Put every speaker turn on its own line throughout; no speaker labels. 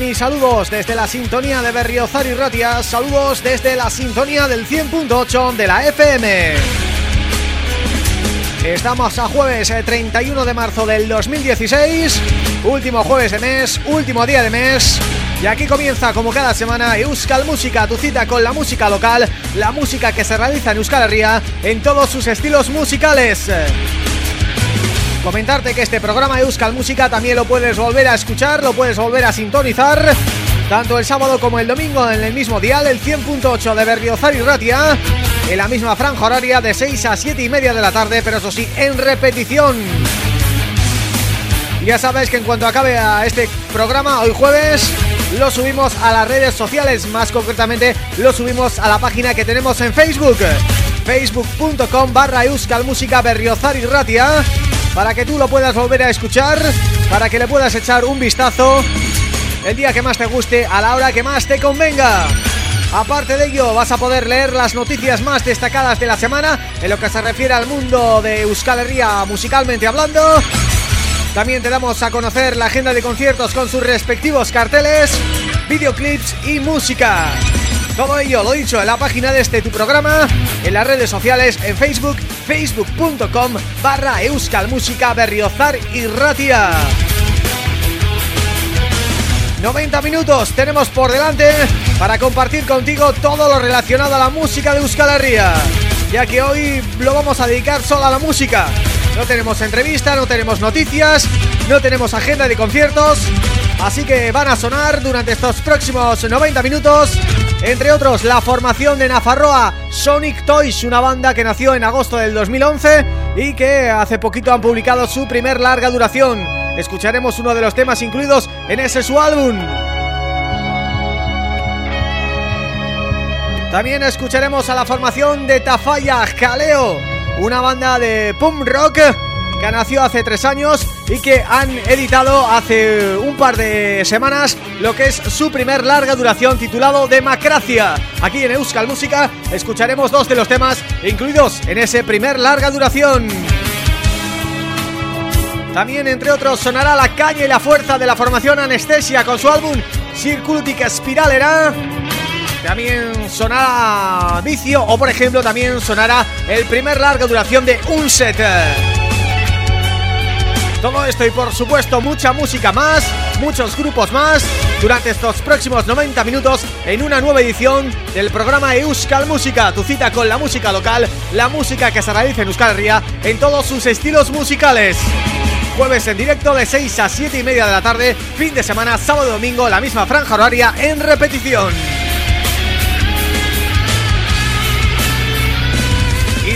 Y saludos desde la sintonía de Berriozar y Ratia, saludos desde la sintonía del 100.8 de la FM. Estamos a jueves 31 de marzo del 2016, último jueves de mes, último día de mes y aquí comienza como cada semana Euskal Música, tu cita con la música local, la música que se realiza en Euskal Herria en todos sus estilos musicales. Comentarte que este programa Euskal Música también lo puedes volver a escuchar, lo puedes volver a sintonizar tanto el sábado como el domingo en el mismo dial, el 100.8 de Berriozar y Ratia, en la misma franja horaria de 6 a 7 y media de la tarde, pero eso sí, en repetición. Ya sabes que en cuanto acabe este programa, hoy jueves, lo subimos a las redes sociales, más concretamente lo subimos a la página que tenemos en Facebook, facebook.com barra Euskal Música Berriozar y Ratia, para que tú lo puedas volver a escuchar, para que le puedas echar un vistazo el día que más te guste, a la hora que más te convenga. Aparte de ello, vas a poder leer las noticias más destacadas de la semana en lo que se refiere al mundo de Euskal Herria musicalmente hablando. También te damos a conocer la agenda de conciertos con sus respectivos carteles, videoclips y música. Todo ello, lo dicho, en la página de este tu programa, en las redes sociales, en Facebook, facebook.com barra Euskal Música Berriozar y Ratia. 90 minutos tenemos por delante para compartir contigo todo lo relacionado a la música de Euskal Herria ya que hoy lo vamos a dedicar solo a la música no tenemos entrevista, no tenemos noticias, no tenemos agenda de conciertos Así que van a sonar durante estos próximos 90 minutos Entre otros, la formación de Nafarroa Sonic Toys, una banda que nació en agosto del 2011 Y que hace poquito han publicado su primer larga duración escucharemos uno de los temas incluidos en ese su álbum. También escucharemos a la formación de Tafaya Jaleo, una banda de punk rock que nació hace tres años y que han editado hace un par de semanas lo que es su primer larga duración titulado Demacracia. Aquí en Euskal Música escucharemos dos de los temas incluidos en ese primer larga duración. También, entre otros, sonará la caña y la fuerza de la formación Anestesia con su álbum Circultic Spiralera. También sonará Vicio o, por ejemplo, también sonará el primer larga duración de Unset. Todo esto y, por supuesto, mucha música más, muchos grupos más, durante estos próximos 90 minutos en una nueva edición del programa Euskal Música, tu cita con la música local, la música que se realiza en Euskal Herria en todos sus estilos musicales. Jueves en directo de 6 a 7 y media de la tarde Fin de semana, sábado domingo, la misma franja horaria en repetición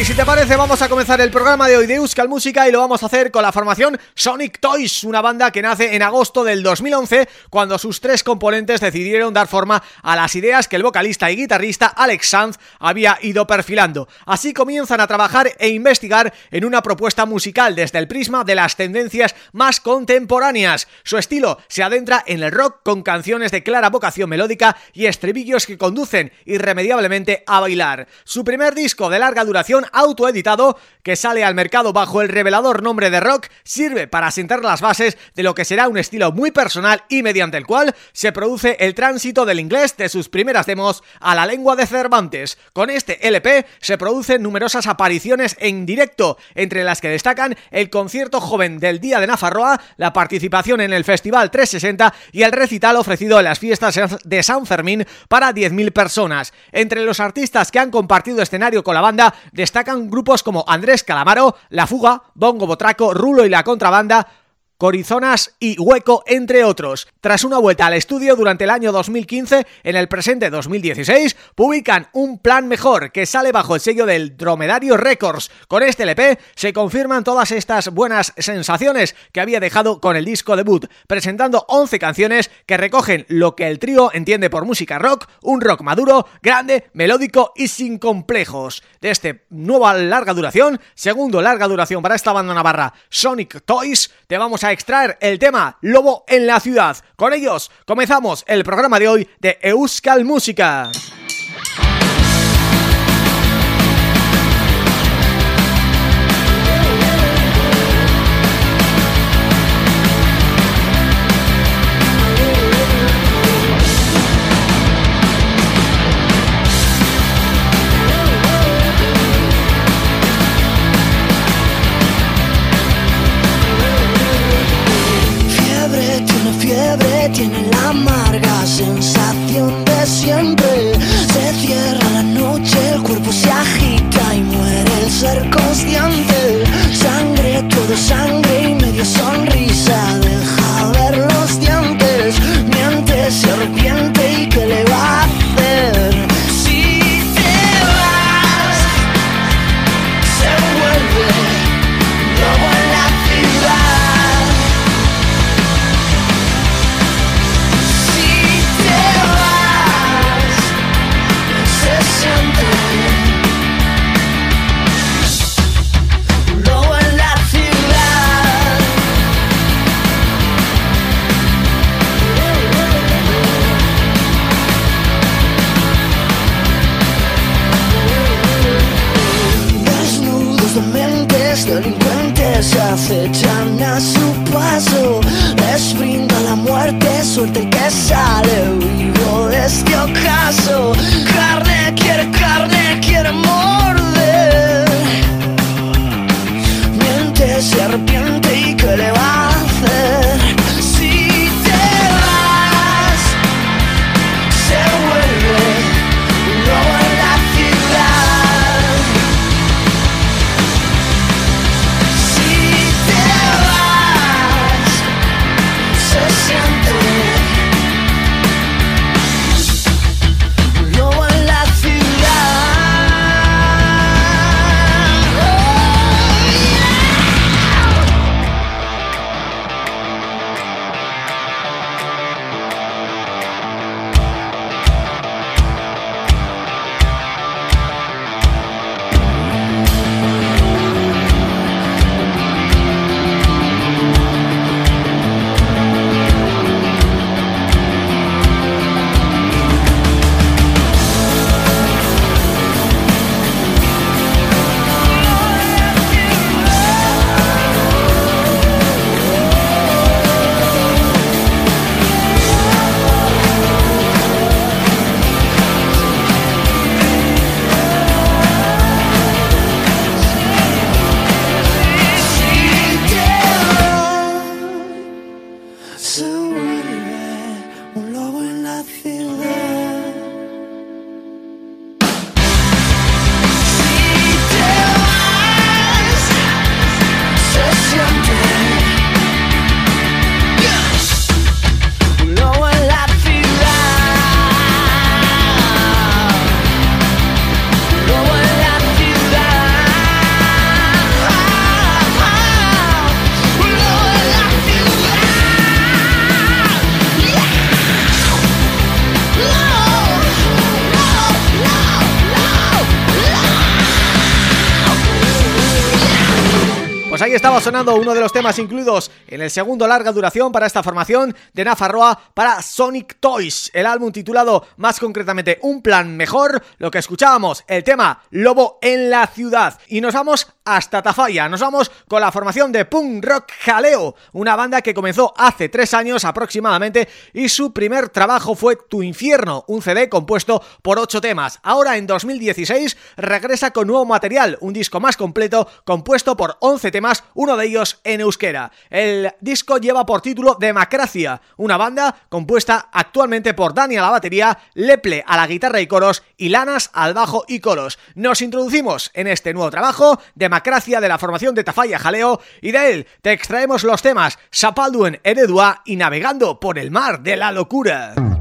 si te parece vamos a comenzar el programa de hoy de Euskal Música y lo vamos a hacer con la formación Sonic Toys, una banda que nace en agosto del 2011 cuando sus tres componentes decidieron dar forma a las ideas que el vocalista y guitarrista Alex Sanz había ido perfilando. Así comienzan a trabajar e investigar en una propuesta musical desde el prisma de las tendencias más contemporáneas. Su estilo se adentra en el rock con canciones de clara vocación melódica y estribillos que conducen irremediablemente a bailar. Su primer disco de larga duración autoeditado que sale al mercado bajo el revelador nombre de Rock sirve para sentar las bases de lo que será un estilo muy personal y mediante el cual se produce el tránsito del inglés de sus primeras demos a la lengua de Cervantes. Con este LP se producen numerosas apariciones en directo, entre las que destacan el concierto joven del Día de Nafarroa, la participación en el Festival 360 y el recital ofrecido en las fiestas de San Fermín para 10.000 personas. Entre los artistas que han compartido escenario con la banda de grupos como Andrés Calamaro, La Fuga, Bongo Botraco, Rulo y La Contrabanda, Corizonas y Hueco, entre otros. Tras una vuelta al estudio durante el año 2015, en el presente 2016, publican Un Plan Mejor, que sale bajo el sello del Dromedario Records. Con este LP se confirman todas estas buenas sensaciones que había dejado con el disco debut, presentando 11 canciones que recogen lo que el trío entiende por música rock, un rock maduro, grande, melódico y sin complejos. De este nueva larga duración, segundo larga duración para esta banda navarra, Sonic Toys, te vamos a a extraer el tema Lobo en la ciudad. Con ellos comenzamos el programa de hoy de Euskal Música. Sonando uno de los temas incluidos en el segundo larga duración para esta formación de Nafarroa para Sonic Toys, el álbum titulado más concretamente Un Plan Mejor, lo que escuchábamos, el tema Lobo en la Ciudad. Y nos vamos hasta Tafalla, nos vamos con la formación de Punk Rock Jaleo, una banda que comenzó hace tres años aproximadamente y su primer trabajo fue Tu Infierno, un CD compuesto por ocho temas. Ahora en 2016 regresa con nuevo material, un disco más completo compuesto por 11 temas uno de ellos en euskera. El disco lleva por título Demacracia, una banda compuesta actualmente por Dani a la batería, Leple a la guitarra y coros y Lanas al bajo y coros. Nos introducimos en este nuevo trabajo, Demacracia de la formación de Tafalla Jaleo, y de él te extraemos los temas Sapalduen Heredua y Navegando por el mar de la locura.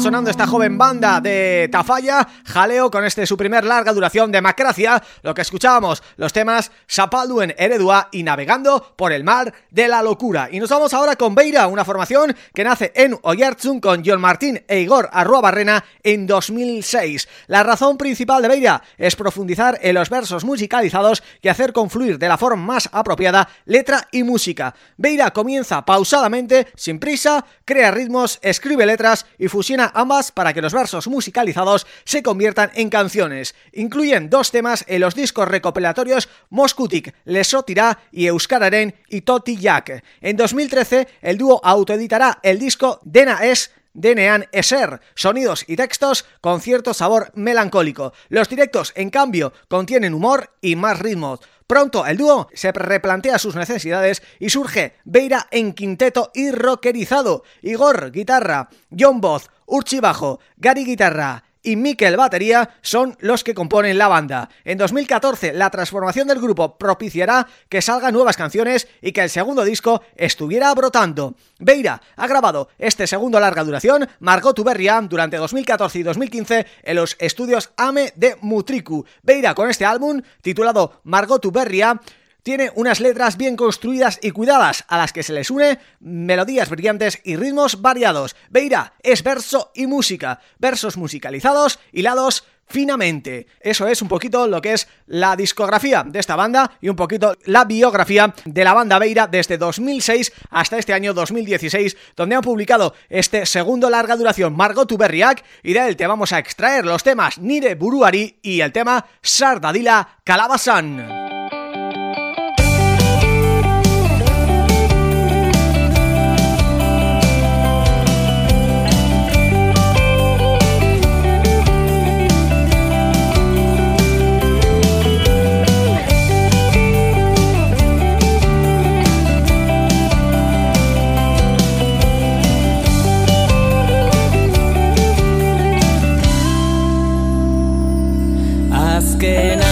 Sonando esta joven banda de Tafalla, Jaleo, con este su primer larga duración de Macracia, lo que escuchábamos, los temas Sapalduen Heredua y Navegando por el mar de la locura. Y nos vamos ahora con Beira, una formación que nace en Oyartzun con John Martín e Igor Barrena en 2006. La razón principal de Beira es profundizar en los versos musicalizados y hacer confluir de la forma más apropiada letra y música. Beira comienza pausadamente, sin prisa, crea ritmos, escribe letras y fusiona ambas para que los versos musicalizados se conviertan en canciones. Incluyen dos temas en los discos recopilatorios Moskutik, Lesotirá y Euskararen Jack. En 2013, el dúo autoeditará el disco Dena Es Denean Eser, sonidos y textos con cierto sabor melancólico. Los directos, en cambio, contienen humor y más ritmo. Pronto el dúo se replantea sus necesidades y surge Beira en quinteto y rockerizado. Igor, guitarra, John Voz, Urchi bajo, Gary guitarra, y Mikel Batería son los que componen la banda. En 2014 la transformación del grupo propiciará que salgan nuevas canciones y que el segundo disco estuviera brotando. Beira ha grabado este segundo larga duración, Margot Uberria, durante 2014 y 2015 en los estudios AME de Mutriku. Beira con este álbum, titulado Margot Uberria, tiene unas letras bien construidas y cuidadas a las que se les une melodías brillantes y ritmos variados. Beira es verso y música, versos musicalizados, hilados finamente. Eso es un poquito lo que es la discografía de esta banda y un poquito la biografía de la banda Beira desde 2006 hasta este año 2016, donde han publicado este segundo larga duración Margot Uberriak y de él te vamos a extraer los temas Nire Buruari y el tema Sardadila Calabasan.
Bat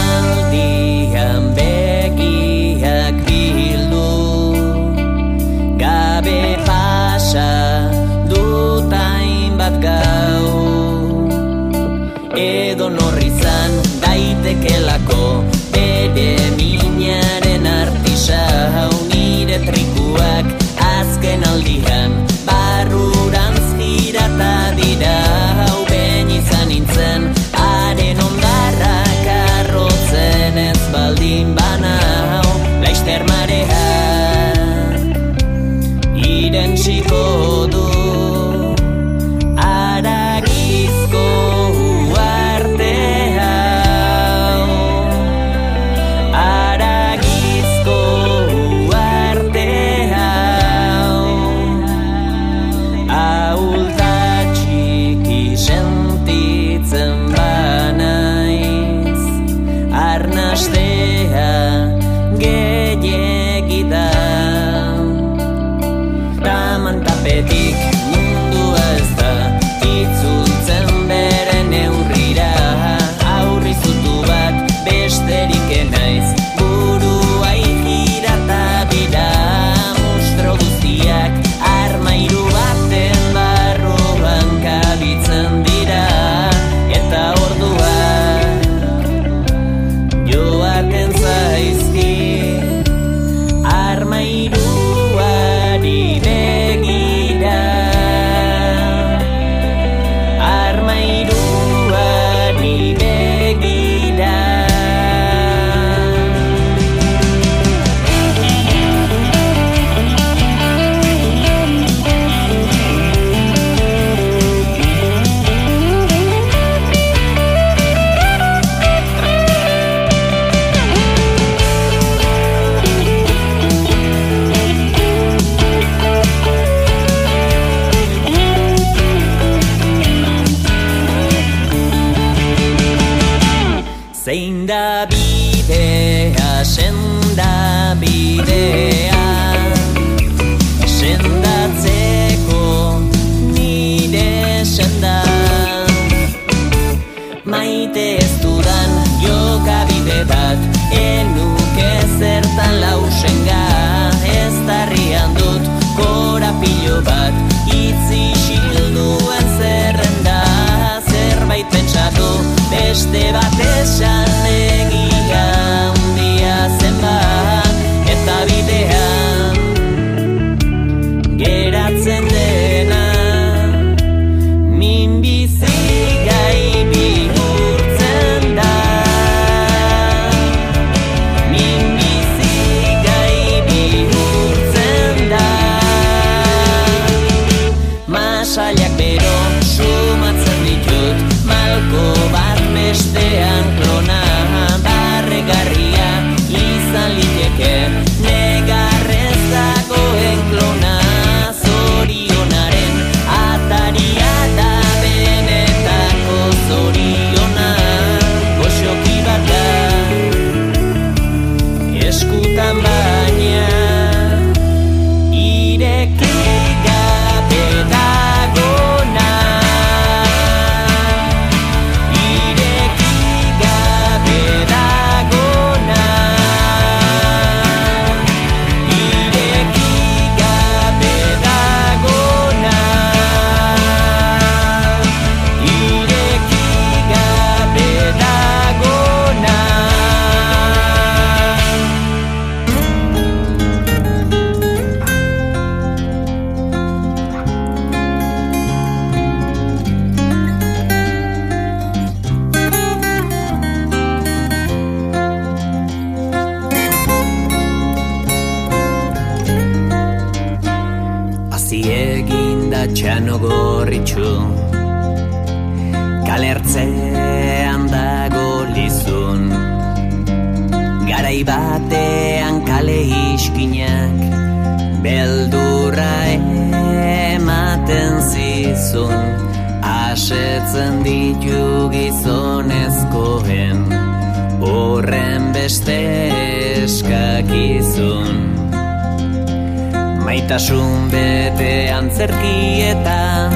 Maitasun bete antzerkietan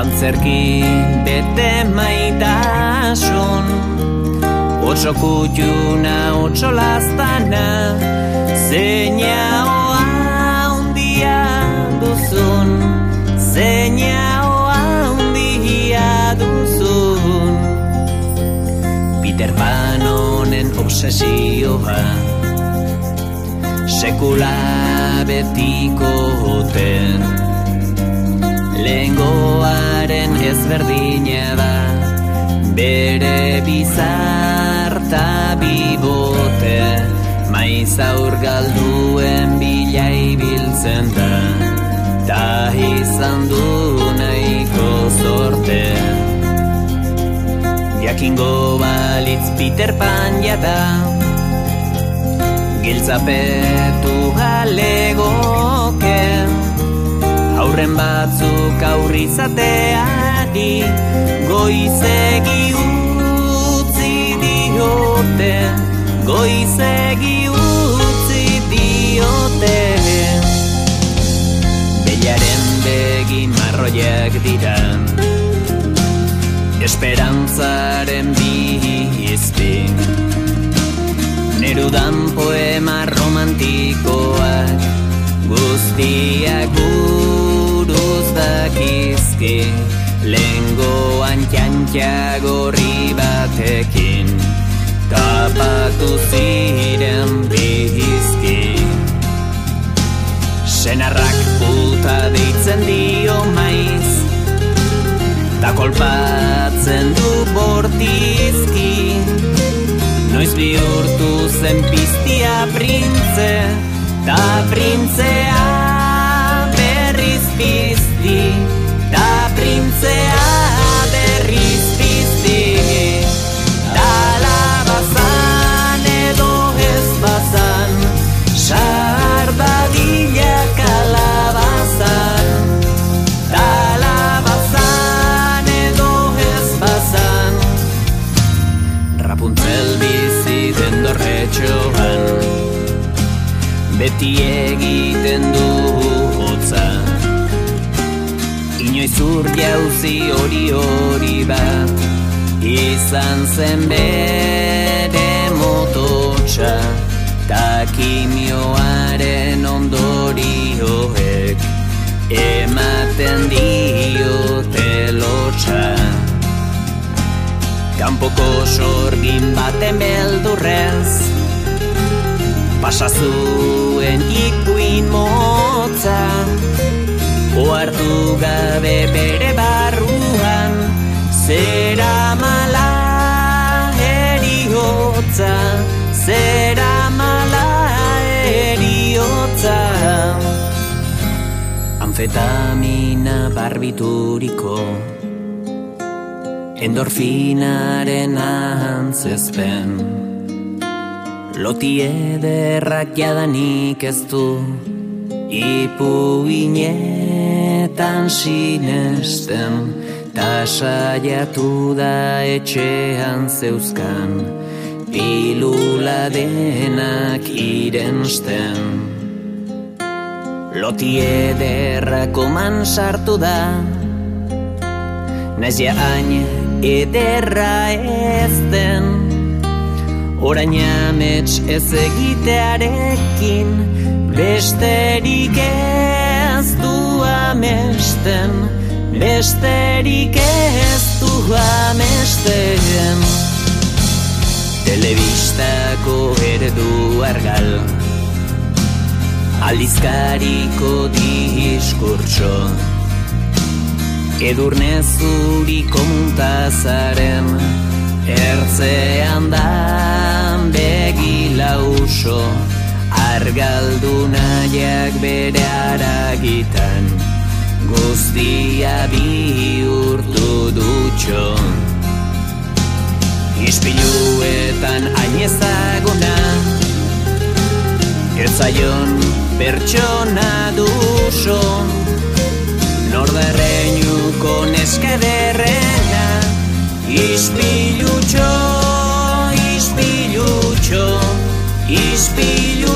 Antzerki bete maitasun. Otso kutxuna, otso lastana Zeina hoa undia duzun. Zeina hoa undia duzun. Peter Pan honen obsesioa sekula betiko hoten Lehengoaren ezberdina da Bere bizarta bibote. Maiz aur galduen bila ibiltzen da Ta izan du nahiko zorte. Jakingo balitz Peter Pan jada Giltzapetu Aurren batzuk aurrizateari Goizegi utzi diote Goizegi utzi diote. Bellaren begi marroiak dira Esperantzaren bizpi Nerudan poema romantikoak Guztiak buruz dakizki Lengoan txantxa gorri batekin. Tapatu ziren bizki Senarrak puta deitzen dio maiz Ta kolpatzen du bortizki. Noiz bihurtu zen piztia printze Ta printzea say Barbituriko endorfinaren antzezpen. Loti ederrak jadanik ez du Ipu inetan sinesten. Ta saiatu da etxean zeuzkan Pilula denak irensten Loti ederrako man sartu da. Naiz ja hain ederra ez den Orain amets ez egitearekin Besterik ez du amesten Besterik ez du amesten. Telebistako erdu argal Aldizkariko diskurtso. Edurne zuri komuntazaren Ertzean da begila uso Argaldu nahiak bere aragitan Guztia bihurtu dutxo. Ispiluetan ainezaguna Erzaion pertsona duzu. Norberreinuko neskederrena Ispilutxo, ispilutxo, ispilutxo.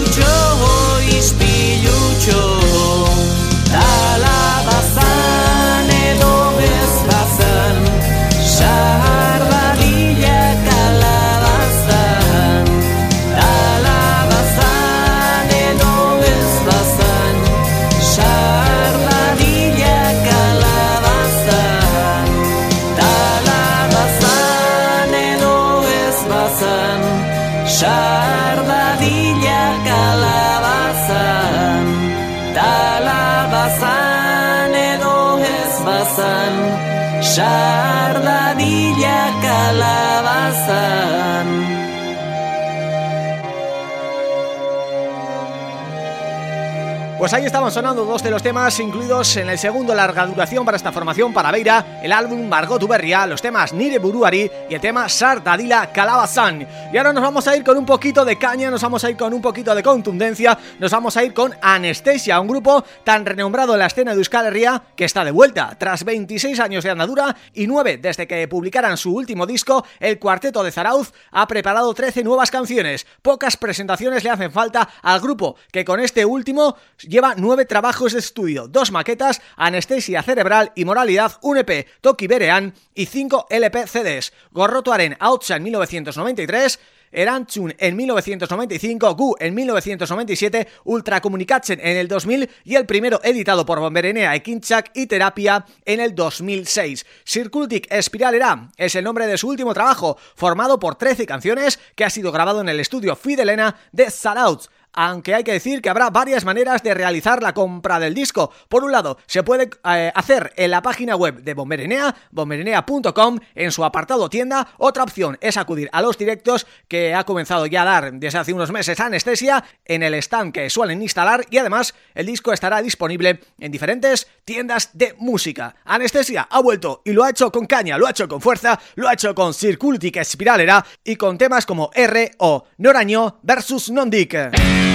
Pues ahí estaban sonando dos de los temas incluidos en el segundo larga duración para esta formación para Beira, el álbum Margot Uberria, los temas Nire Buruari y el tema Sardadila Calabazán. Y ahora nos vamos a ir con un poquito de caña, nos vamos a ir con un poquito de contundencia, nos vamos a ir con Anestesia, un grupo tan renombrado en la escena de Euskal Herria que está de vuelta. Tras 26 años de andadura y 9 desde que publicaran su último disco, el cuarteto de Zarauz ha preparado 13 nuevas canciones. Pocas presentaciones le hacen falta al grupo, que con este último lleva nueve trabajos de estudio, dos maquetas, anestesia cerebral y moralidad, un EP, Toki Berean y cinco LP CDs. Gorrotuaren Outsa en 1993, Erantzun en 1995, Gu en 1997, Ultracomunicatzen en el 2000 y el primero editado por Bomberenea Ekinchak y Terapia en el 2006. Circultic Espiralera es el nombre de su último trabajo, formado por 13 canciones que ha sido grabado en el estudio Fidelena de Sarouts aunque hay que decir que habrá varias maneras de realizar la compra del disco. Por un lado, se puede eh, hacer en la página web de Bomberenea, bomberenea.com, en su apartado tienda. Otra opción es acudir a los directos que ha comenzado ya a dar desde hace unos meses Anestesia en el stand que suelen instalar y además el disco estará disponible en diferentes tiendas de música. Anestesia ha vuelto y lo ha hecho con caña, lo ha hecho con fuerza, lo ha hecho con Circultic Espiralera y con temas como R o Noraño versus Nondik.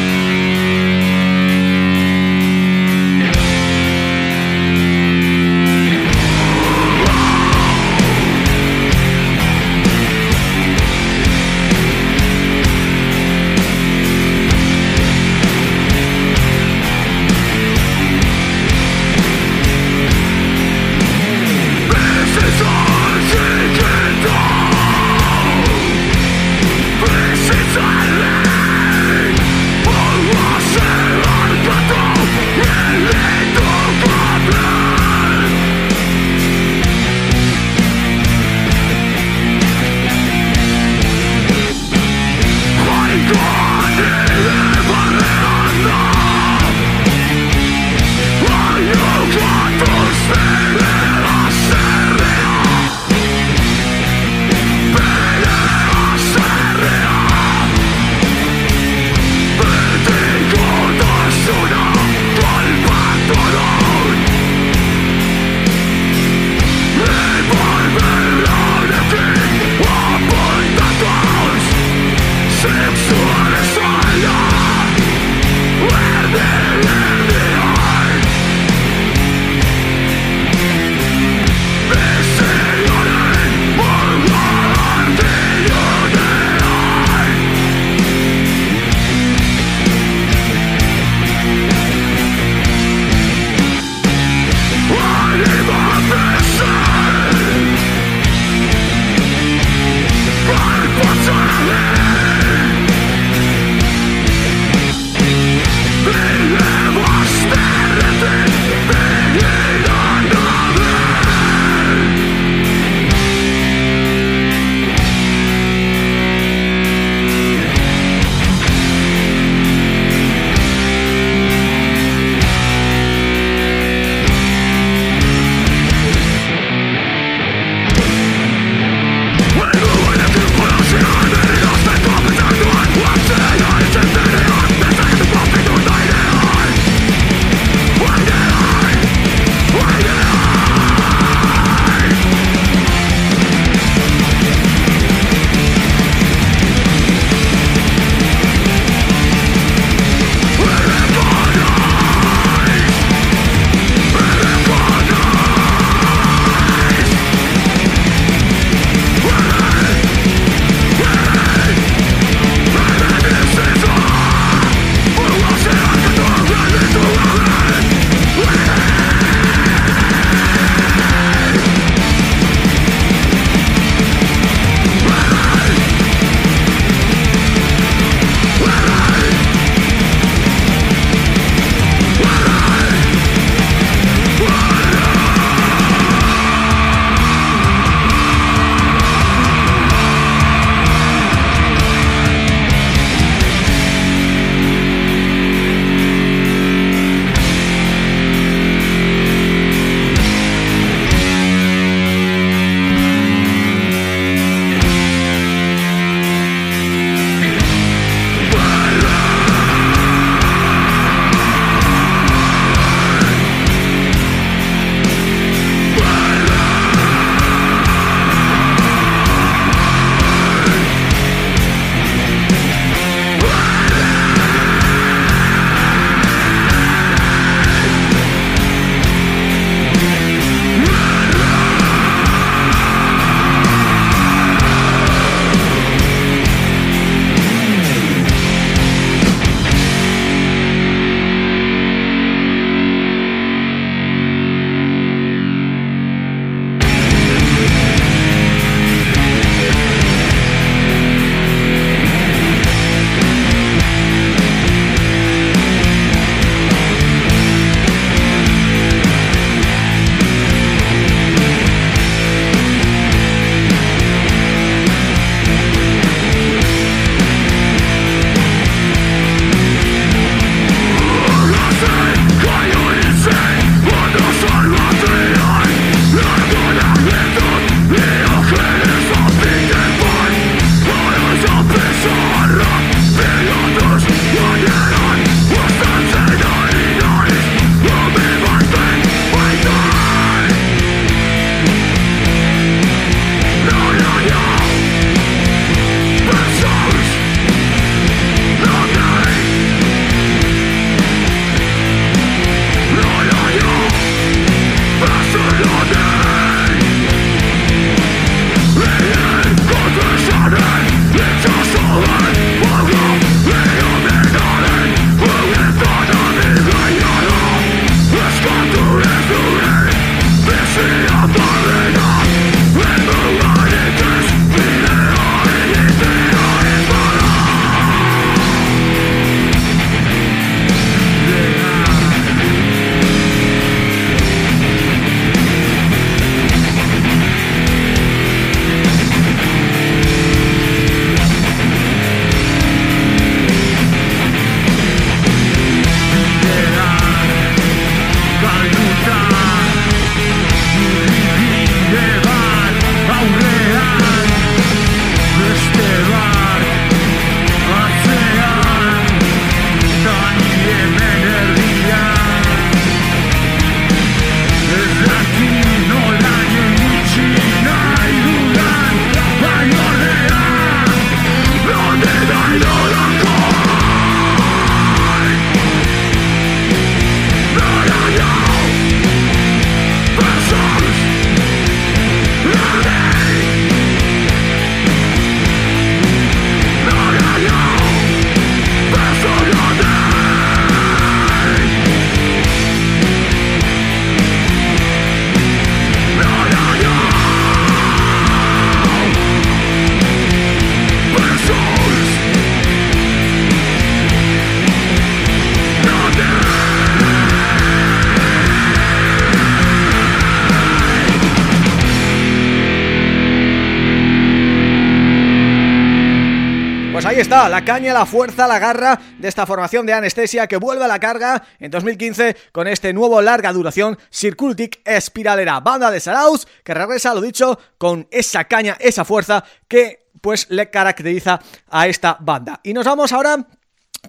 La caña, la fuerza, la garra de esta formación de anestesia que vuelve a la carga en 2015 con este nuevo larga duración Circultic Espiralera, banda de Saraus que regresa, lo dicho, con esa caña, esa fuerza que pues le caracteriza a esta banda. Y nos vamos ahora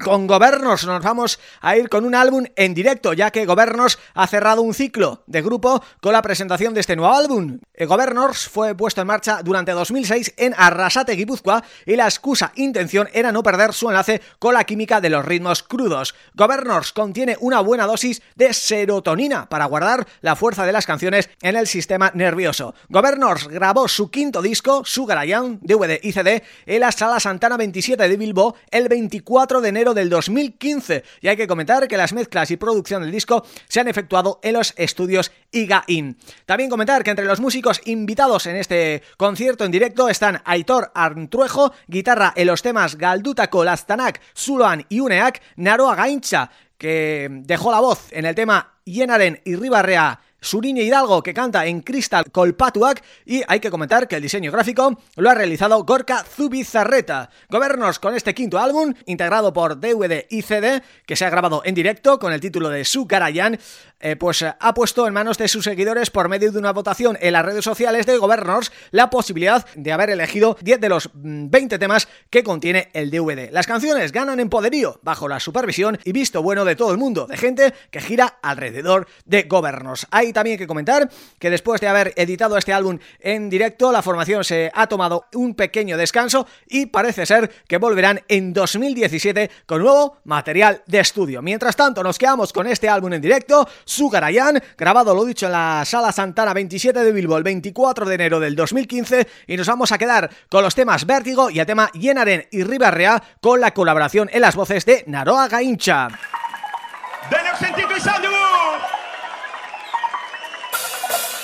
con Gobernos nos vamos a ir con un álbum en directo, ya que Gobernos ha cerrado un ciclo de grupo con la presentación de este nuevo álbum. Eh, Gobernos fue puesto en marcha durante 2006 en Arrasate, Guipúzcoa, y la excusa intención era no perder su enlace con la química de los ritmos crudos. Gobernos contiene una buena dosis de serotonina para guardar la fuerza de las canciones en el sistema nervioso. Gobernos grabó su quinto disco, Sugarayan, DVD y CD, en la Sala Santana 27 de Bilbo el 24 de enero del 2015 y hay que comentar que las mezclas y producción del disco se han efectuado en los estudios IGA-IN. También comentar que entre los músicos invitados en este concierto en directo están Aitor Arntruejo, guitarra en los temas Galdutako, Lastanak, Zuloan y Uneak, Naroa Gaincha, que dejó la voz en el tema Yenaren y Ribarrea Suriñe Hidalgo que canta en Crystal Colpatuac y hay que comentar que el diseño gráfico lo ha realizado Gorka Zubizarreta. Gobernos con este quinto álbum, integrado por DVD y CD, que se ha grabado en directo con el título de Su Karayan, eh, pues eh, ha puesto en manos de sus seguidores por medio de una votación en las redes sociales de Governors la posibilidad de haber elegido 10 de los 20 mm, temas que contiene el DVD. Las canciones ganan en poderío bajo la supervisión y visto bueno de todo el mundo, de gente que gira alrededor de Governors. Hay también que comentar que después de haber editado este álbum en directo, la formación se ha tomado un pequeño descanso y parece ser que volverán en 2017 con nuevo material de estudio. Mientras tanto, nos quedamos con este álbum en directo, Sugarayan, grabado, lo dicho, en la Sala Santana 27 de Bilbo el 24 de enero del 2015 y nos vamos a quedar con los temas Vértigo y el tema Yenaren y Ribarrea con la colaboración en las voces de Naroa Gaincha.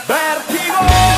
Vértigo.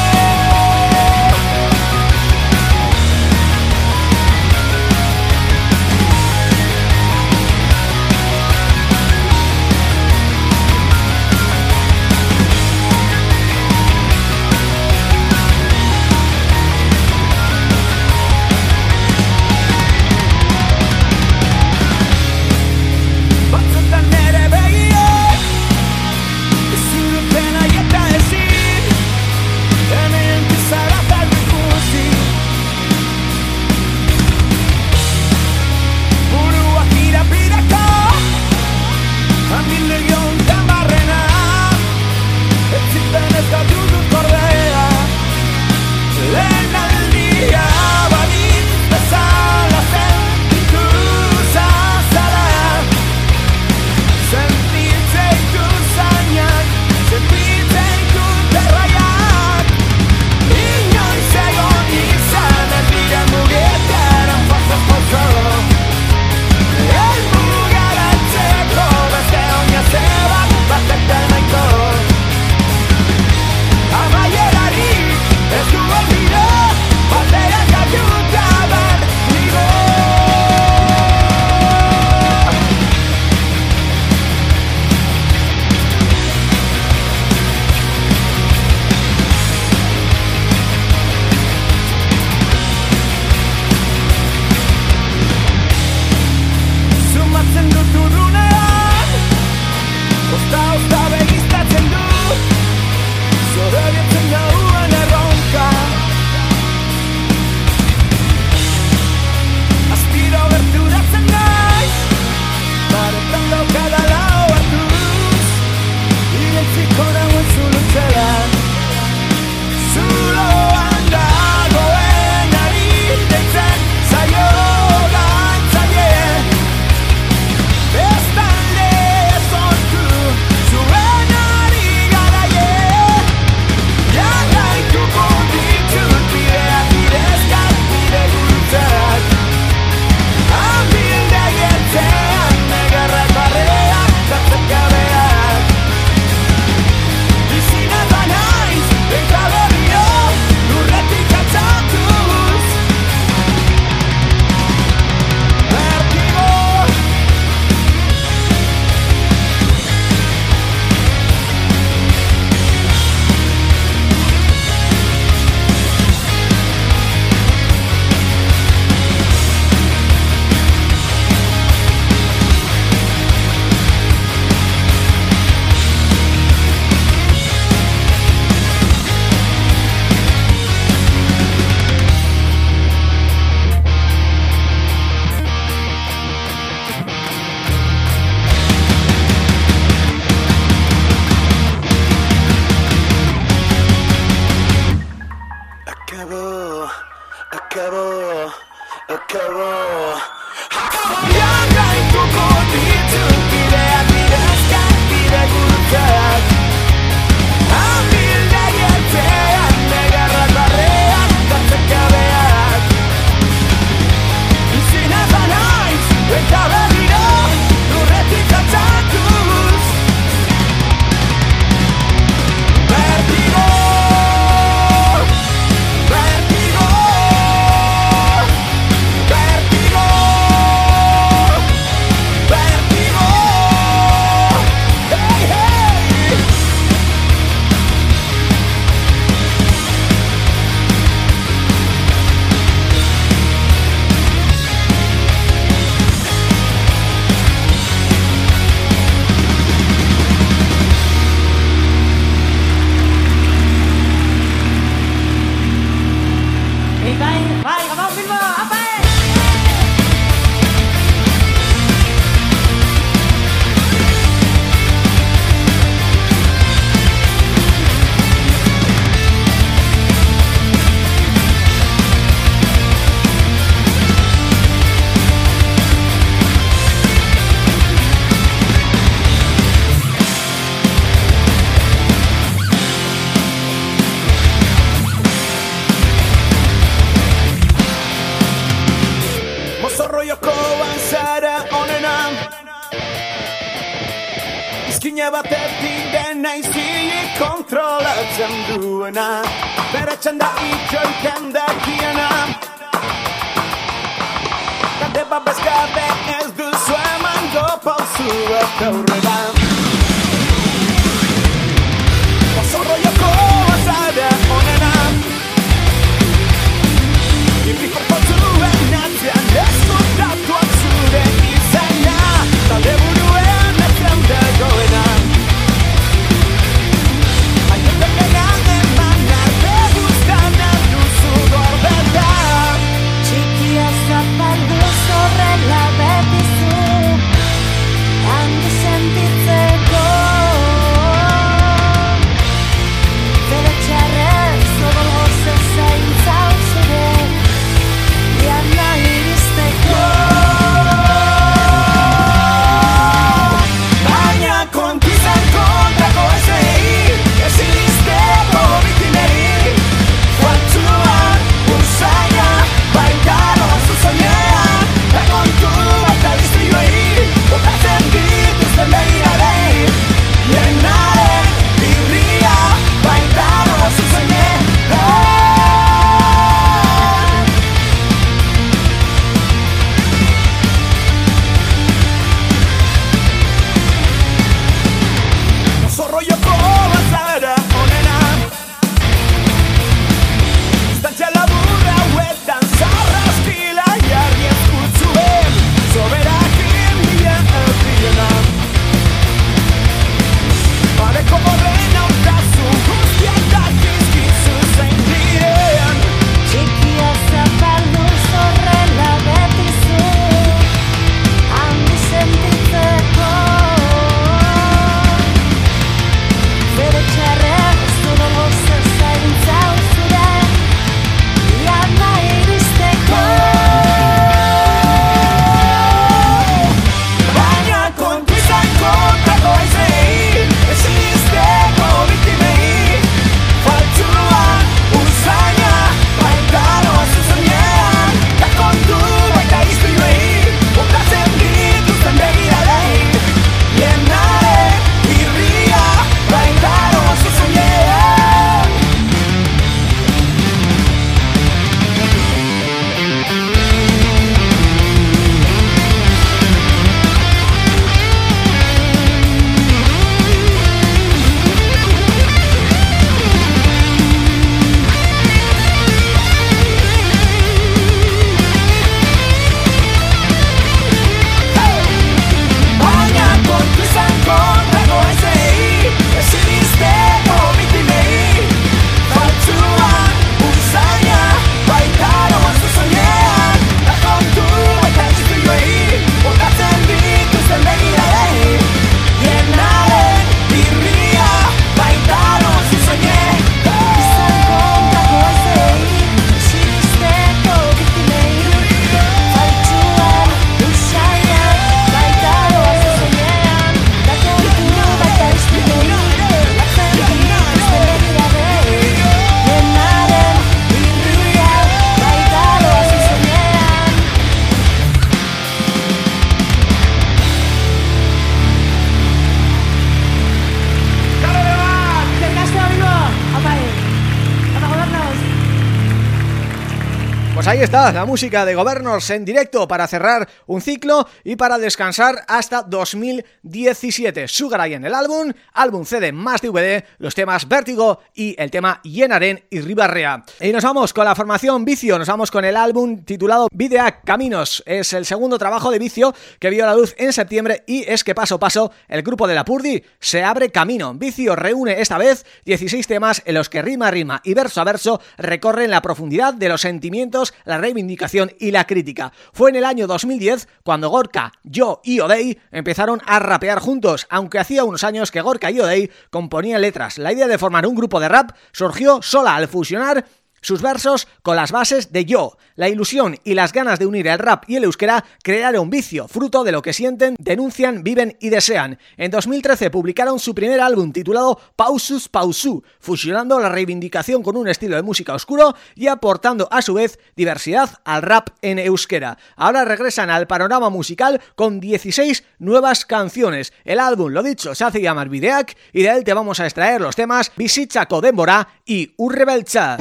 Pues ahí está, la música de Governors en directo para cerrar un ciclo y para descansar hasta 2017. Sugar en el álbum, álbum CD más DVD, los temas Vértigo y el tema Yenaren y Ribarrea. Y nos vamos con la formación Vicio, nos vamos con el álbum titulado Videa Caminos. Es el segundo trabajo de Vicio que vio la luz en septiembre y es que paso a paso el grupo de la Purdi se abre camino. Vicio reúne esta vez 16 temas en los que rima rima y verso a verso recorren la profundidad de los sentimientos la reivindicación y la crítica. Fue en el año 2010 cuando Gorka, yo y Odey empezaron a rapear juntos, aunque hacía unos años que Gorka y Odey componían letras. La idea de formar un grupo de rap surgió sola al fusionar sus versos con las bases de Yo. La ilusión y las ganas de unir el rap y el euskera crearon vicio, fruto de lo que sienten, denuncian, viven y desean. En 2013 publicaron su primer álbum titulado Pausus Pausu, fusionando la reivindicación con un estilo de música oscuro y aportando a su vez diversidad al rap en euskera. Ahora regresan al panorama musical con 16 nuevas canciones. El álbum, lo dicho, se hace llamar Videac y de él te vamos a extraer los temas Visichaco Dembora y Urrebelcha.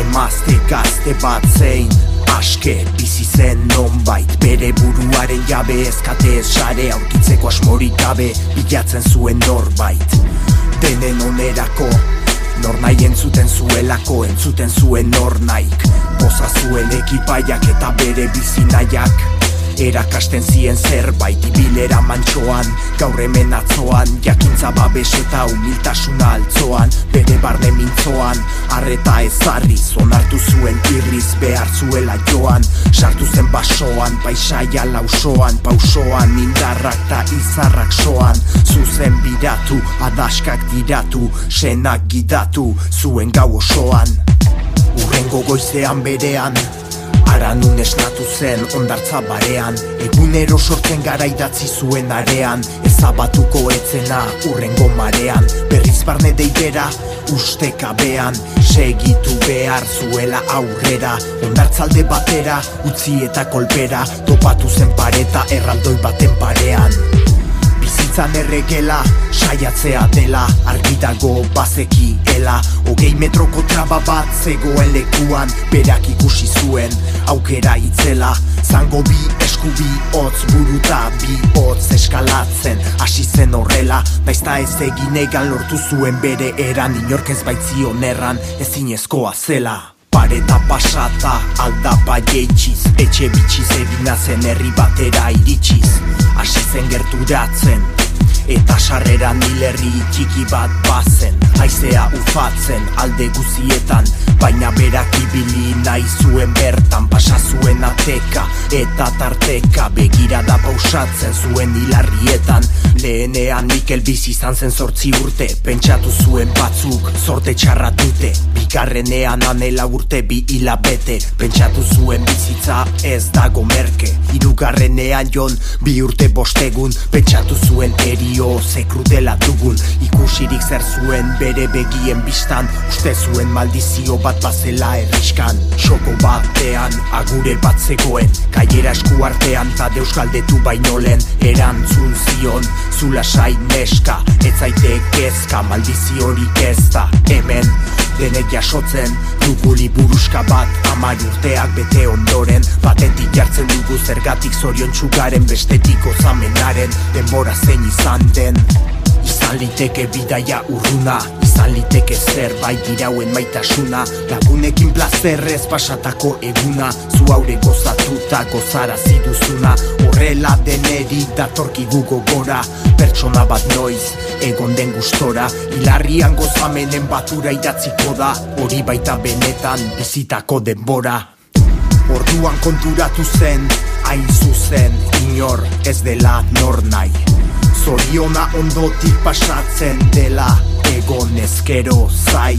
Emazte gazte bat zein Aske bizi zen nonbait. Bere buruaren jabe ezkate esare Aurkitzeko asmorik gabe bilatzen zuen norbait. Denen onerako Nor nahi entzuten zuelako entzuten zuen nor naik. Boza zuen ekipaiak eta bere bizi Erakasten zien zerbait ibilera mantxoan Gaur hemen atzoan Jakintza babes eta humiltasuna altzoan. Bere barne mintzoan Arreta ezarri Zonartu zuen irriz behar zuela joan. Sartu zen basoan Paisaia lausoan Pausoan indarrak ta izarrak soan. Zuzen biratu Adaskak diratu Senak gidatu Zuen gau osoan. Urrengo goizean berean Aranun esnatu zen ondartza barean. Egunero sortzen gara idatzi zuen arean. Ezabatuko etzena urrengo marean. Berriz barne deibera uste kabean. Segitu behar zuela aurrera. Ondartzalde batera utzi eta kolpera. Topatu zen pareta erraldoi baten parean Bizitzan erregela, saiatzea dela Argitago bazeki ela Ogei metroko traba bat zegoen lekuan Berak ikusi zuen, aukera itzela. Zango bi eskubi hotz buruta Bi hotz eskalatzen, hasi zen horrela. Baizta ez egin egan lortu zuen bere eran Inorkez baitzion erran, ezin zela. Pareta pasata aldapa jeitxiz Etxe bitxiz egina zen herri batera iritsiz. Asi zen gerturatzen Eta sarrera nilerri txiki bat bazen Aizea ufatzen alde guzietan. Baina berak ibili nahi zuen bertan Pasa zuen ateka eta tarteka. Begira da pausatzen zuen hilarrietan. Lehenean Mikel bizi izan zen zortzi urte Pentsatu zuen batzuk zorte txarratute Bigarrenean anela urte bi hilabete Pentsatu zuen bizitza ez dago merke. Hirugarrenean jon bi urte bostegun Pentsatu zuen erio dio ze krudela dugun Ikusirik zer zuen bere begien biztan Uste zuen maldizio bat bazela erriskan. Xoko batean agure bat zegoen. Kaiera esku artean ta deus galdetu baino lehen. Erantzun zion zula sain neska. Ez zaite kezka maldiziorik ez da Hemen. Denek jasotzen Duguli buruska bat. Amar urteak bete ondoren. Batetik jartzen dugu zergatik zorion txugaren Bestetiko zamenaren denbora zein izan den Izan liteke bidaia urruna Izan liteke zerbait dirauen maitasuna. Lagunekin plazerrez pasatako eguna Zu haure gozatuta gozara ziduzuna Horrela deneri datorki gugo gora Pertsona bat noiz egon den gustora. Hilarrian gozamenen batura idatziko da Hori baita benetan bizitako denbora. Orduan konturatu zen, hain zuzen, inor ez dela nor nahi Zoriona ondotik pasatzen dela egon ezkero zai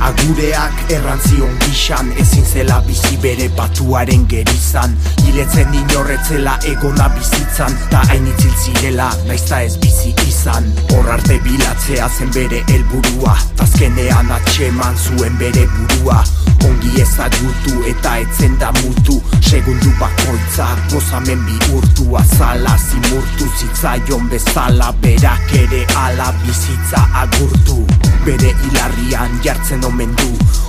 Agureak errantzion gixan Ezin zela bizi bere batuaren gerizan. Hiletzen inorretzela egona bizitzan Ta hain itziltzirela naizta ez bizi izan. Hor arte bilatzea zen bere helburua Tazkenean atxeman zuen bere burua. Ongi ezagutu eta etzen da mutu Segundu bakoitza gozamen bi urtu Azala zimurtu zitzaion bezala Berak ere ala bizitza agurtu. Bere hilarrian jartzen omen du.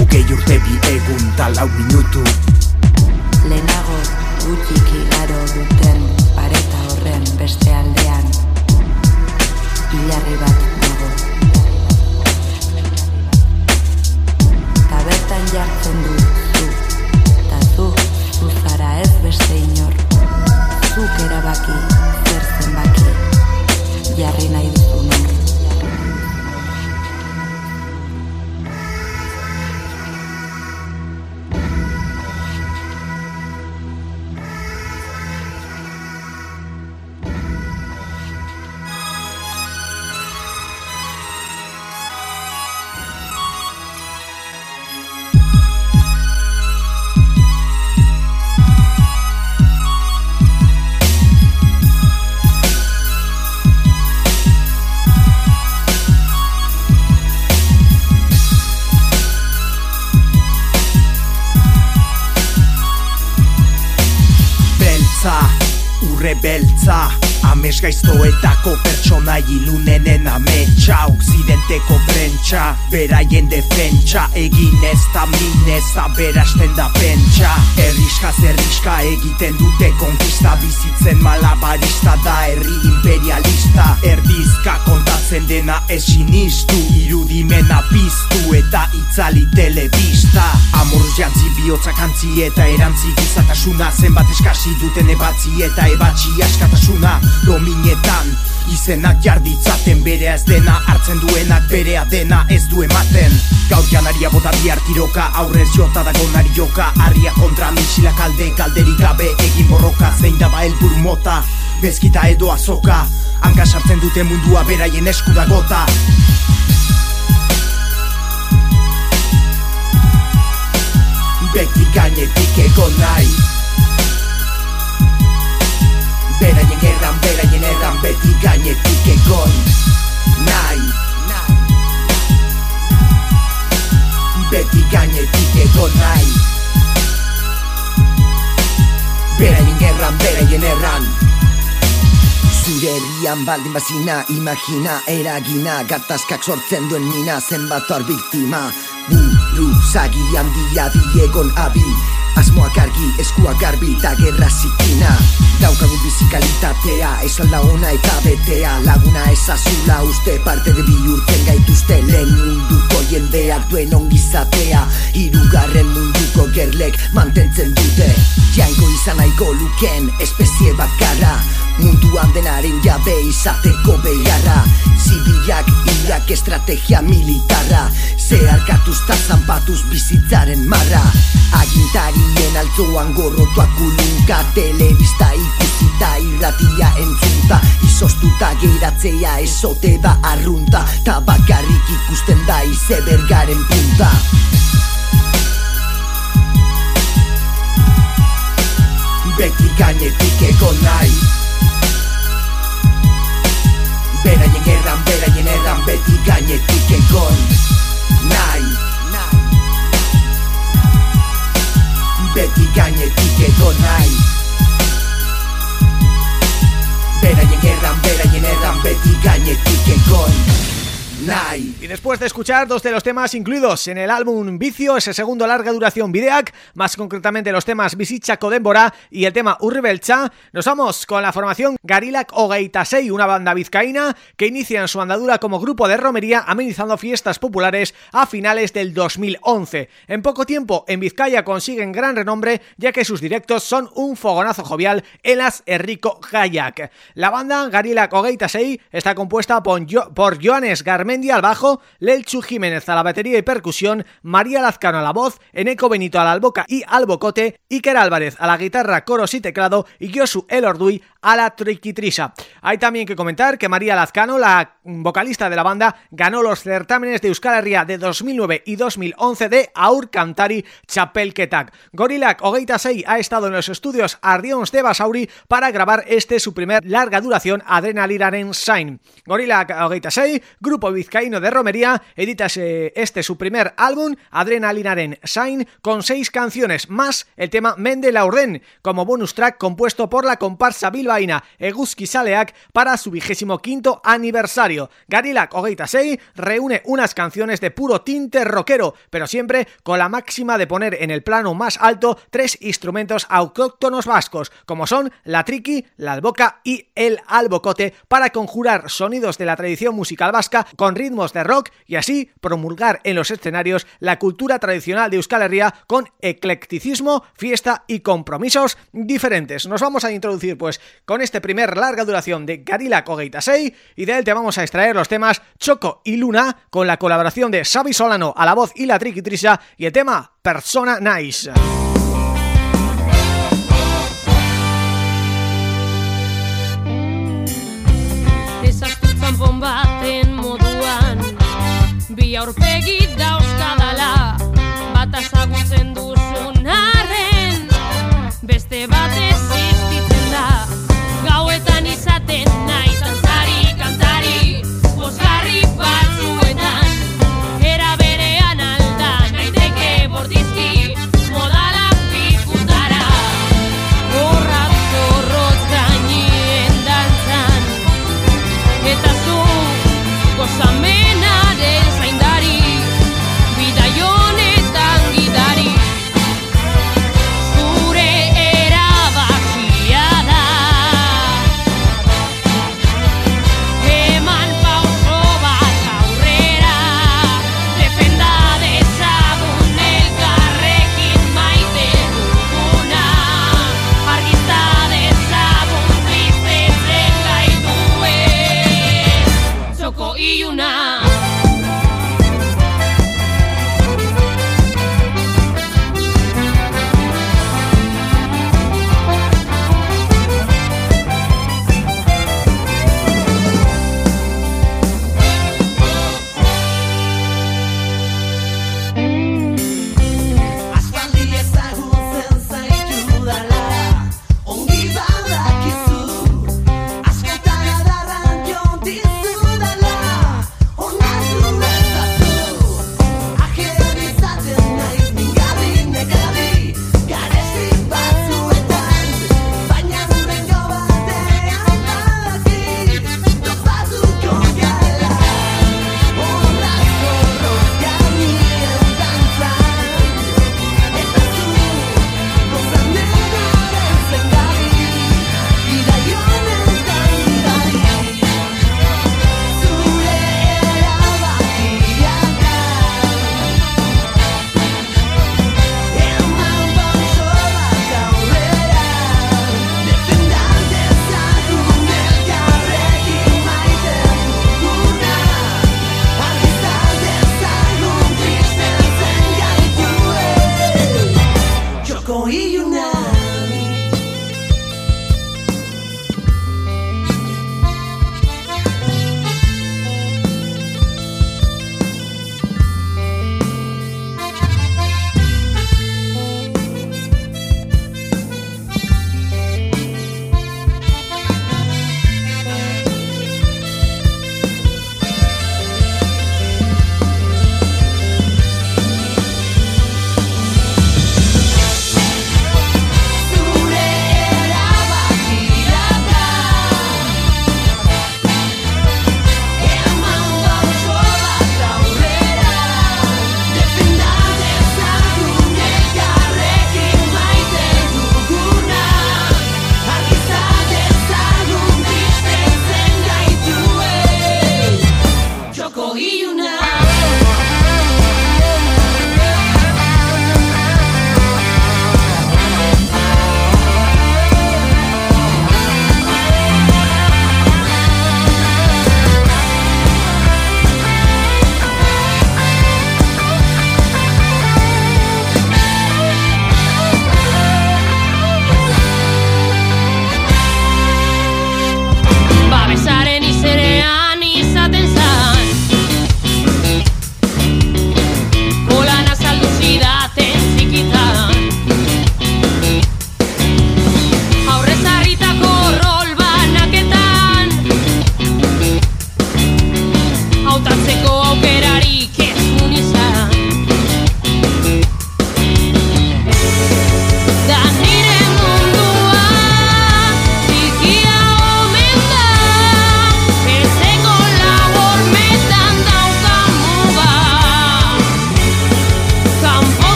Ogei urte bi egun talau minutu.
Lehenago gutxik igaro duten pareta horren beste aldean. Ilarri bat dago. Ta bertan jartzen du zu. Ta zu, zu zara ez beste inor. Zuk erabaki, zer zenbaki. Jarri nahi duzun
ciężka prentsa, beraien defentsa Egin ez da minez, aberasten da pentsa. Erriska zerriska egiten dute konkista Bizitzen malabarista da herri imperialista. Erdizka kontatzen dena ez sinistu Irudimena piztu eta itzali telebista. Amor jantzi bihotzak antzi eta erantzi gizatasuna Zenbat eskasi duten ebatzi eta ebatzi askatasuna Dominetan izenak jarditzaten bere ez dena Hartzen duenak berea dena ez du ematen. Gaur janaria bota bihar tiroka Aurrez jota dago nari joka. Arria kontra misila kalde Kalderi gabe egin borroka. Zein daba helburu mota Bezkita edo azoka. Hanka sartzen dute mundua beraien esku dagota Beti gainetik egon nahi Beraien erran, beraien erran Beti gainetik egon. Nahi. Beti gainetik egon nahi. Beraien erran, beraien erran.
Zure herrian baldin bazina, imagina, eragina Gatazkak sortzen duen mina, zenbat hor biktima. Buru, zagi handia diegon abi Asmoak argi, eskuak garbi eta gerra zikina. Daukagu bizikalitatea, ez alda ona eta betea Laguna ezazula uste parte de bihurtzen gaituzte. Lehen munduko jendeak duen ongizatea. Hirugarren munduko gerlek mantentzen dute. Jainko izan nahiko luken espezie bakarra Munduan denaren jabe izateko beharra. Zibilak hilak estrategia militarra. Zeharkatuz ta zanpatuz bizitzaren marra. Agintarien altzoan gorrotuak kulunka Telebista ikusita irratia entzunta Izostuta geratzea ezote da arrunta. Ta bakarrik ikusten da izebergaren punta.
Beti gainetik egon nahi Beraien erran, beraien erran Beti gainetik egon. Nahi. Beti gainetik egon nahi. Beraien erran, beraien erran Beti gainetik egon. Nahi
después de escuchar dos de los temas incluidos en el álbum Vicio, ese segundo larga duración Videac, más concretamente los temas Bizitxako Denbora y el tema Urribelcha, nos vamos con la formación Garilak Ogeitasei, una banda vizcaína que inicia en su andadura como grupo de romería amenizando fiestas populares a finales del 2011. En poco tiempo en Vizcaya consiguen gran renombre ya que sus directos son un fogonazo jovial en las Errico Hayak. La banda Garilak Ogeitasei está compuesta por, por Joanes Garmendia al bajo, Lelchu Jiménez a la batería y percusión, María Lazcano a la voz, Eneco Benito a la alboca y al bocote, Iker Álvarez a la guitarra, coros y teclado y Josu Elordui a la triquitrisa. Hay también que comentar que María Lazcano, la vocalista de la banda, ganó los certámenes de Euskal Herria de 2009 y 2011 de Aur Cantari Chapelketak. Gorilak Ogeita Sei ha estado en los estudios Ardions de Basauri para grabar este su primer larga duración Adrenaliraren Sign. Gorilak Ogeita Sei, grupo vizcaíno de romería, edita este su primer álbum Adrenalinaren Sign con seis canciones más el tema Mende la Orden como bonus track compuesto por la comparsa bilbaína Eguzki Saleak para su vigésimo quinto aniversario. Garilak Ogeita Sei reúne unas canciones de puro tinte rockero, pero siempre con la máxima de poner en el plano más alto tres instrumentos autóctonos vascos, como son la triqui, la alboca y el albocote, para conjurar sonidos de la tradición musical vasca con ritmos de rock y así promulgar en los escenarios la cultura tradicional de Euskal Herria con eclecticismo, fiesta y compromisos diferentes. Nos vamos a introducir pues con este primer larga duración de Garila Kogeita 6 y de él te vamos a extraer los temas Choco y Luna con la colaboración de Xavi Solano a la voz y la triquitrisa y el tema Persona Nice.
moduan Bi aurpegi dauzkadala Bat azagutzen duzun arren. Beste bat existitzen da Gauetan izaten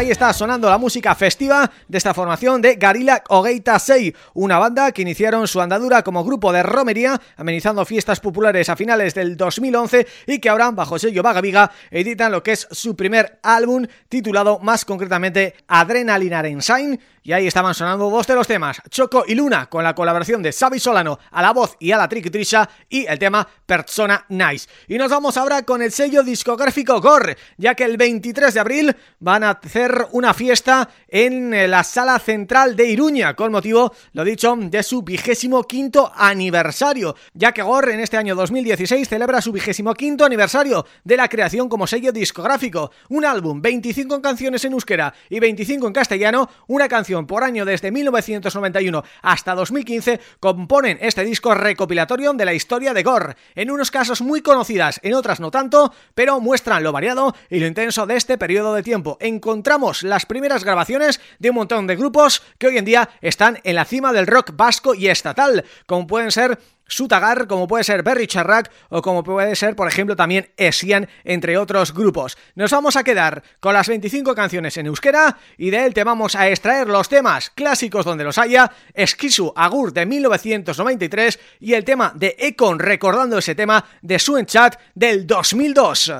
ahí está sonando la música festiva de esta formación de Garila Ogeita 6, una banda que iniciaron su andadura como grupo de romería, amenizando fiestas populares a finales del 2011 y que ahora, bajo sello Vaga Viga, editan lo que es su primer álbum titulado más concretamente Adrenalina Ensign y ahí estaban sonando dos de los temas, Choco y Luna, con la colaboración de Xavi Solano a la voz y a la triquitrisha, y el tema Persona Nice. Y nos vamos ahora con el sello discográfico Gore, ya que el 23 de abril van a hacer una fiesta en la sala central de Iruña, con motivo, lo dicho, de su vigésimo quinto aniversario, ya que Gore en este año 2016 celebra su vigésimo quinto aniversario de la creación como sello discográfico, un álbum, 25 canciones en euskera y 25 en castellano, una canción por año desde 1991 hasta 2015 componen este disco recopilatorio de la historia de Gore, en unos casos muy conocidas, en otras no tanto, pero muestran lo variado y lo intenso de este periodo de tiempo. Encontramos las primeras grabaciones de un montón de grupos que hoy en día están en la cima del rock vasco y estatal, como pueden ser Sutagar, como puede ser Berry Charrac o como puede ser, por ejemplo, también Esian, entre otros grupos. Nos vamos a quedar con las 25 canciones en euskera y de él te vamos a extraer los temas clásicos donde los haya, Esquisu Agur de 1993 y el tema de Econ recordando ese tema de Suen Chat del 2002.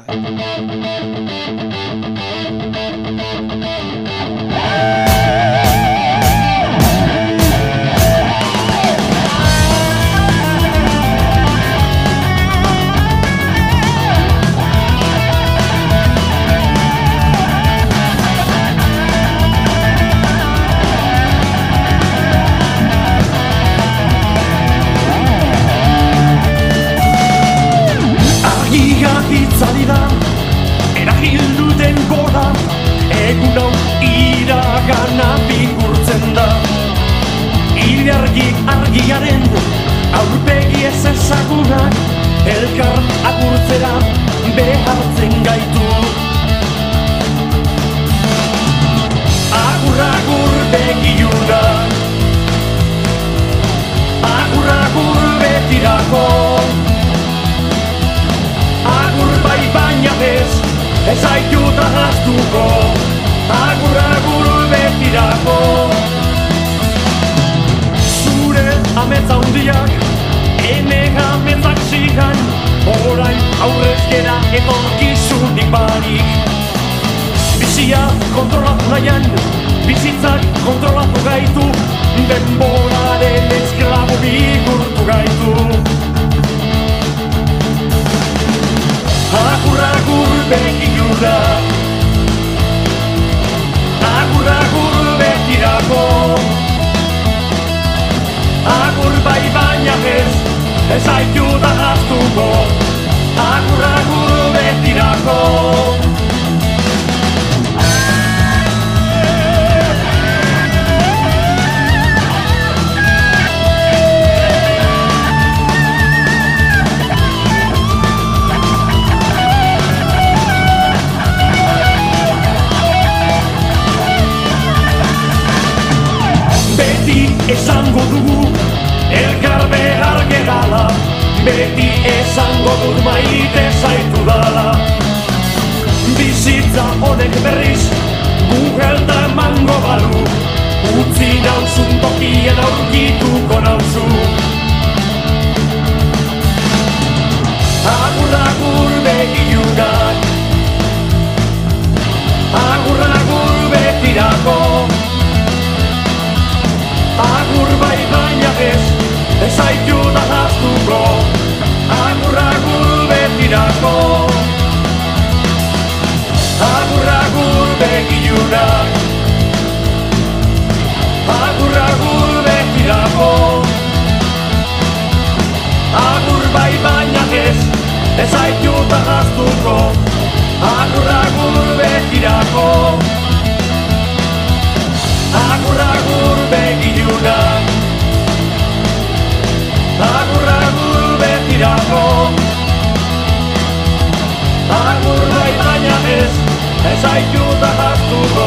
ez aitu da jaztuko,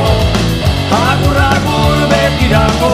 agur agur betirako.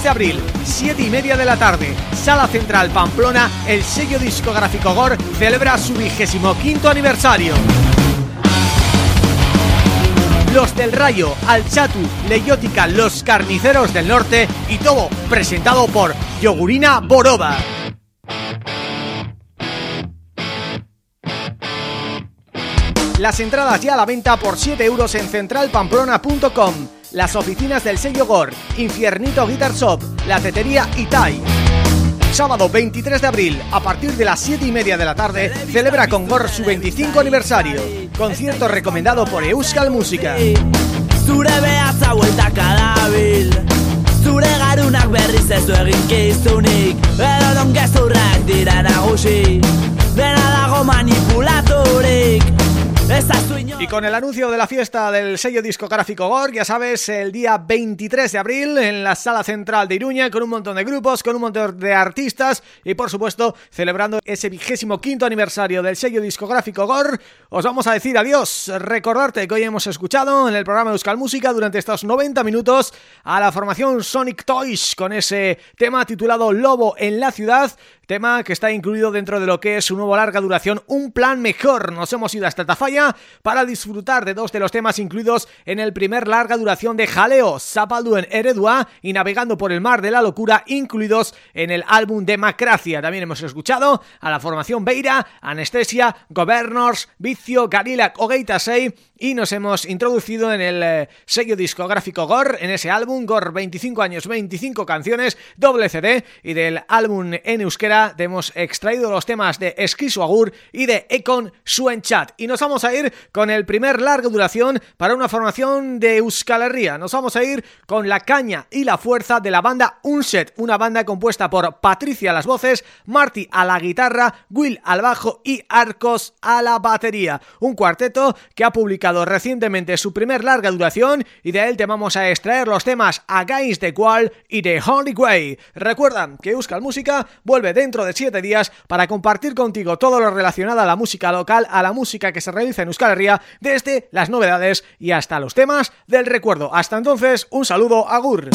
23 de abril, 7 y media de la tarde, Sala Central Pamplona, el sello discográfico GOR celebra su vigésimo quinto aniversario. Los del Rayo, Alchatu, Leyótica, Los Carniceros del Norte y todo presentado por Yogurina Boroba. Las entradas ya a la venta por 7 euros en centralpamplona.com las oficinas del sello GOR, Infiernito Guitar Shop, la tetería Itai. Sábado 23 de abril, a partir de las 7 y media de la tarde, celebra con GOR su 25 aniversario. Concierto recomendado por Euskal Música. Y con el anuncio de la fiesta del sello discográfico GOR, ya sabes, el día 23 de abril en la Sala Central de Iruña, con un montón de grupos, con un montón de artistas y por supuesto celebrando ese vigésimo quinto aniversario del sello discográfico GOR, os vamos a decir adiós. Recordarte que hoy hemos escuchado en el programa Euskal Música durante estos 90 minutos a la formación Sonic Toys con ese tema titulado Lobo en la ciudad, tema que está incluido dentro de lo que es su nuevo larga duración Un Plan Mejor. Nos hemos ido hasta Tafalla para disfrutar de dos de los temas incluidos en el primer larga duración de Jaleo, Zapalduen Eredua y Navegando por el Mar de la Locura, incluidos en el álbum Demacracia. También hemos escuchado a la formación Beira, Anestesia, Governors, Vicio, Garilac o Geita 6 y nos hemos introducido en el eh, sello discográfico GOR, en ese álbum GOR 25 años, 25 canciones, doble CD y del álbum en euskera hemos extraído los temas de Esquizo Agur y de Econ Suenchat y nos vamos a ir con el primer larga duración para una formación de Euskal Herria. Nos vamos a ir con la caña y la fuerza de la banda Unset, una banda compuesta por Patricia a las voces, Marty a la guitarra, Will al bajo y Arcos a la batería. Un cuarteto que ha publicado recientemente su primer larga duración y de él te vamos a extraer los temas Against the Qual y The Holy Way. Recuerda que Euskal Música vuelve dentro de 7 días para compartir contigo todo lo relacionado a la música local, a la música que se realiza en Euskal Herria, desde las novedades y hasta los temas del recuerdo. Hasta entonces, un saludo, agur.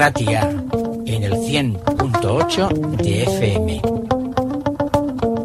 Berriozar